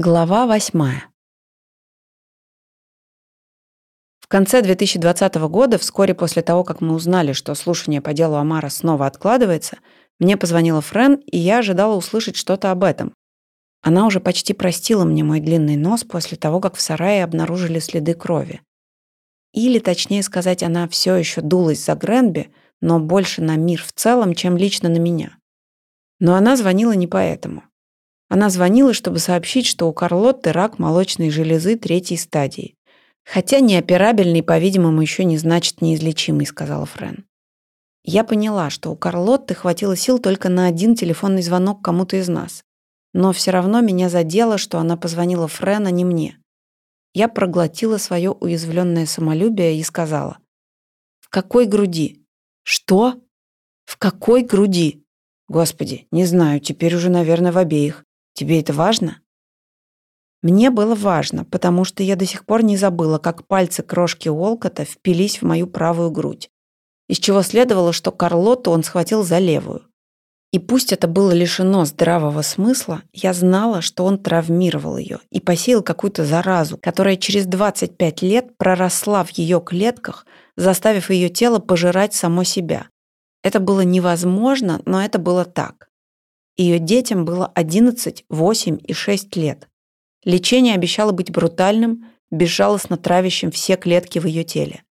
Глава восьмая. В конце 2020 года, вскоре после того, как мы узнали, что слушание по делу Амара снова откладывается, мне позвонила Френ, и я ожидала услышать что-то об этом. Она уже почти простила мне мой длинный нос после того, как в сарае обнаружили следы крови. Или, точнее сказать, она все еще дулась за Гренби, но больше на мир в целом, чем лично на меня. Но она звонила не поэтому. Она звонила, чтобы сообщить, что у Карлотты рак молочной железы третьей стадии. Хотя неоперабельный, по-видимому, еще не значит неизлечимый, сказала Френ. Я поняла, что у Карлотты хватило сил только на один телефонный звонок кому-то из нас. Но все равно меня задело, что она позвонила Френ, а не мне. Я проглотила свое уязвленное самолюбие и сказала. «В какой груди?» «Что? В какой груди?» «Господи, не знаю, теперь уже, наверное, в обеих. Тебе это важно? Мне было важно, потому что я до сих пор не забыла, как пальцы крошки Уолкота впились в мою правую грудь, из чего следовало, что Карлотту он схватил за левую. И пусть это было лишено здравого смысла, я знала, что он травмировал ее и посеял какую-то заразу, которая через 25 лет проросла в ее клетках, заставив ее тело пожирать само себя. Это было невозможно, но это было так. Ее детям было 11, 8 и 6 лет. Лечение обещало быть брутальным, безжалостно травящим все клетки в ее теле.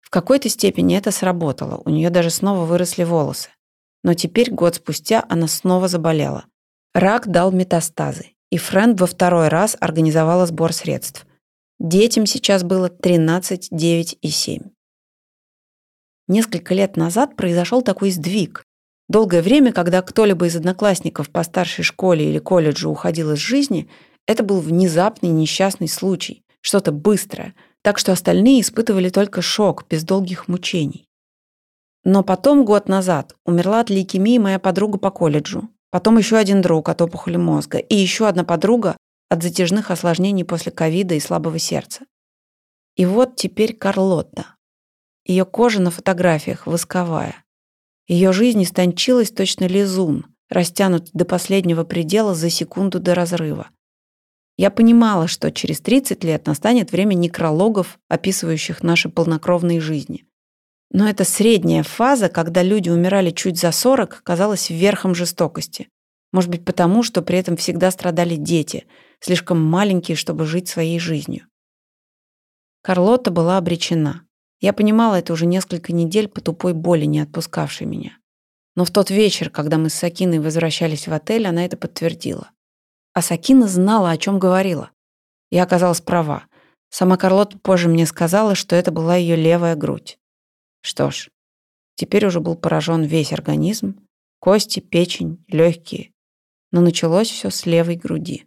В какой-то степени это сработало, у нее даже снова выросли волосы. Но теперь, год спустя, она снова заболела. Рак дал метастазы, и Фрэнд во второй раз организовала сбор средств. Детям сейчас было 13, 9 и 7. Несколько лет назад произошел такой сдвиг. Долгое время, когда кто-либо из одноклассников по старшей школе или колледжу уходил из жизни, это был внезапный несчастный случай, что-то быстрое, так что остальные испытывали только шок, без долгих мучений. Но потом, год назад, умерла от лейкемии моя подруга по колледжу, потом еще один друг от опухоли мозга и еще одна подруга от затяжных осложнений после ковида и слабого сердца. И вот теперь Карлотта. Ее кожа на фотографиях восковая, ее жизнь истончилась точно лизун, растянут до последнего предела за секунду до разрыва. Я понимала, что через 30 лет настанет время некрологов, описывающих наши полнокровные жизни. Но эта средняя фаза, когда люди умирали чуть за 40, казалась верхом жестокости. Может быть, потому, что при этом всегда страдали дети, слишком маленькие, чтобы жить своей жизнью. Карлота была обречена. Я понимала это уже несколько недель по тупой боли, не отпускавшей меня. Но в тот вечер, когда мы с Сакиной возвращались в отель, она это подтвердила. А Сакина знала, о чем говорила. Я оказалась права. Сама Карлотта позже мне сказала, что это была ее левая грудь. Что ж, теперь уже был поражен весь организм, кости, печень, легкие. Но началось все с левой груди.